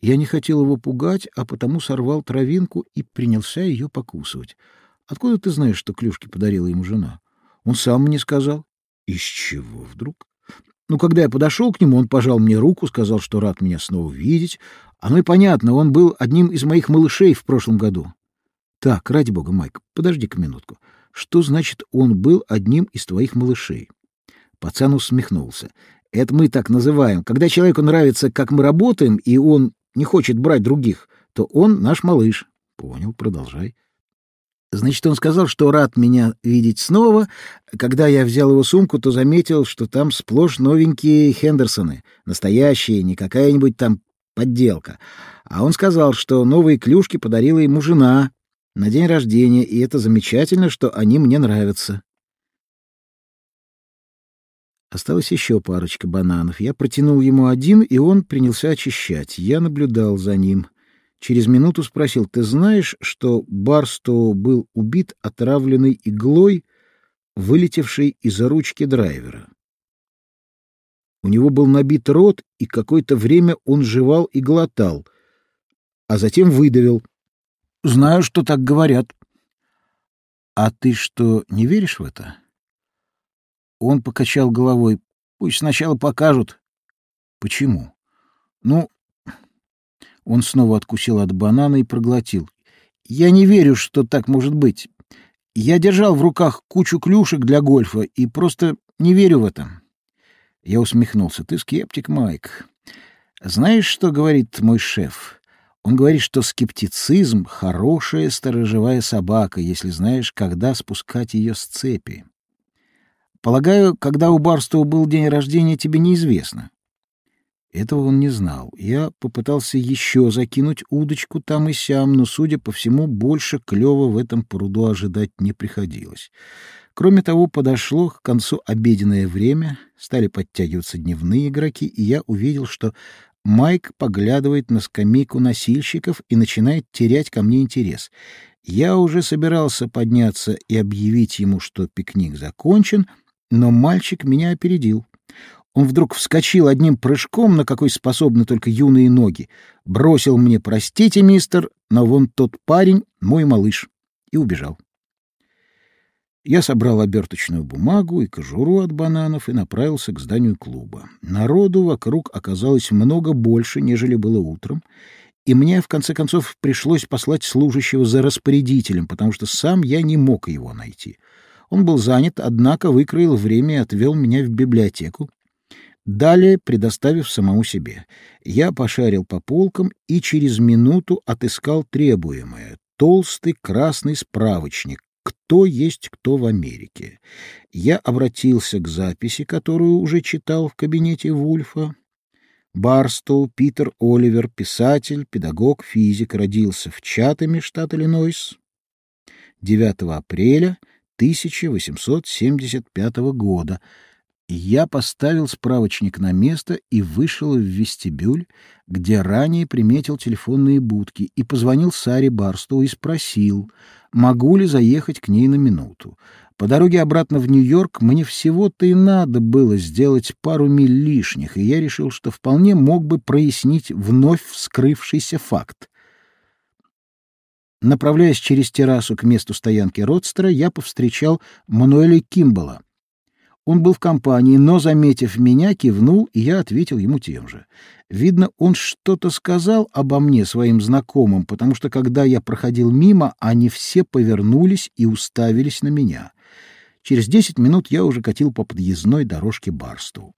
Я не хотел его пугать, а потому сорвал травинку и принялся ее покусывать. Откуда ты знаешь, что клюшки подарила ему жена? Он сам мне сказал. Из чего вдруг? Ну, когда я подошел к нему, он пожал мне руку, сказал, что рад меня снова видеть. Оно и понятно, он был одним из моих малышей в прошлом году. Так, ради бога, Майк, подожди-ка минутку. Что значит, он был одним из твоих малышей? Пацан усмехнулся. Это мы так называем. Когда человеку нравится, как мы работаем, и он не хочет брать других, то он наш малыш. Понял, продолжай. Значит, он сказал, что рад меня видеть снова. Когда я взял его сумку, то заметил, что там сплошь новенькие Хендерсоны. Настоящие, не какая-нибудь там подделка. А он сказал, что новые клюшки подарила ему жена на день рождения, и это замечательно, что они мне нравятся. Осталось еще парочка бананов. Я протянул ему один, и он принялся очищать. Я наблюдал за ним. Через минуту спросил, «Ты знаешь, что Барстоу был убит отравленной иглой, вылетевшей из ручки драйвера?» У него был набит рот, и какое-то время он жевал и глотал, а затем выдавил. «Знаю, что так говорят». «А ты что, не веришь в это?» Он покачал головой. Пусть сначала покажут. Почему? Ну, он снова откусил от банана и проглотил. Я не верю, что так может быть. Я держал в руках кучу клюшек для гольфа и просто не верю в это. Я усмехнулся. Ты скептик, Майк. Знаешь, что говорит мой шеф? Он говорит, что скептицизм — хорошая сторожевая собака, если знаешь, когда спускать ее с цепи. Полагаю, когда у Барстоу был день рождения, тебе неизвестно. Этого он не знал. Я попытался еще закинуть удочку там и сям, но, судя по всему, больше клёва в этом пруду ожидать не приходилось. Кроме того, подошло к концу обеденное время, стали подтягиваться дневные игроки, и я увидел, что Майк поглядывает на скамейку носильщиков и начинает терять ко мне интерес. Я уже собирался подняться и объявить ему, что пикник закончен — но мальчик меня опередил. Он вдруг вскочил одним прыжком, на какой способны только юные ноги, бросил мне «Простите, мистер, но вон тот парень — мой малыш», и убежал. Я собрал оберточную бумагу и кожуру от бананов и направился к зданию клуба. Народу вокруг оказалось много больше, нежели было утром, и мне, в конце концов, пришлось послать служащего за распорядителем, потому что сам я не мог его найти — он был занят, однако выкроил время и отвел меня в библиотеку, далее предоставив самому себе. Я пошарил по полкам и через минуту отыскал требуемое — толстый красный справочник «Кто есть кто в Америке». Я обратился к записи, которую уже читал в кабинете Вульфа. Барстоу Питер Оливер, писатель, педагог, физик, родился в Чатаме, штат Иллинойс, 9 апреля 1875 года. Я поставил справочник на место и вышел в вестибюль, где ранее приметил телефонные будки, и позвонил Саре Барстоу и спросил, могу ли заехать к ней на минуту. По дороге обратно в Нью-Йорк мне всего-то и надо было сделать пару миль лишних, и я решил, что вполне мог бы прояснить вновь вскрывшийся факт. Направляясь через террасу к месту стоянки Родстера, я повстречал Мануэля Кимбала. Он был в компании, но, заметив меня, кивнул, и я ответил ему тем же. Видно, он что-то сказал обо мне своим знакомым, потому что, когда я проходил мимо, они все повернулись и уставились на меня. Через десять минут я уже катил по подъездной дорожке Барсту.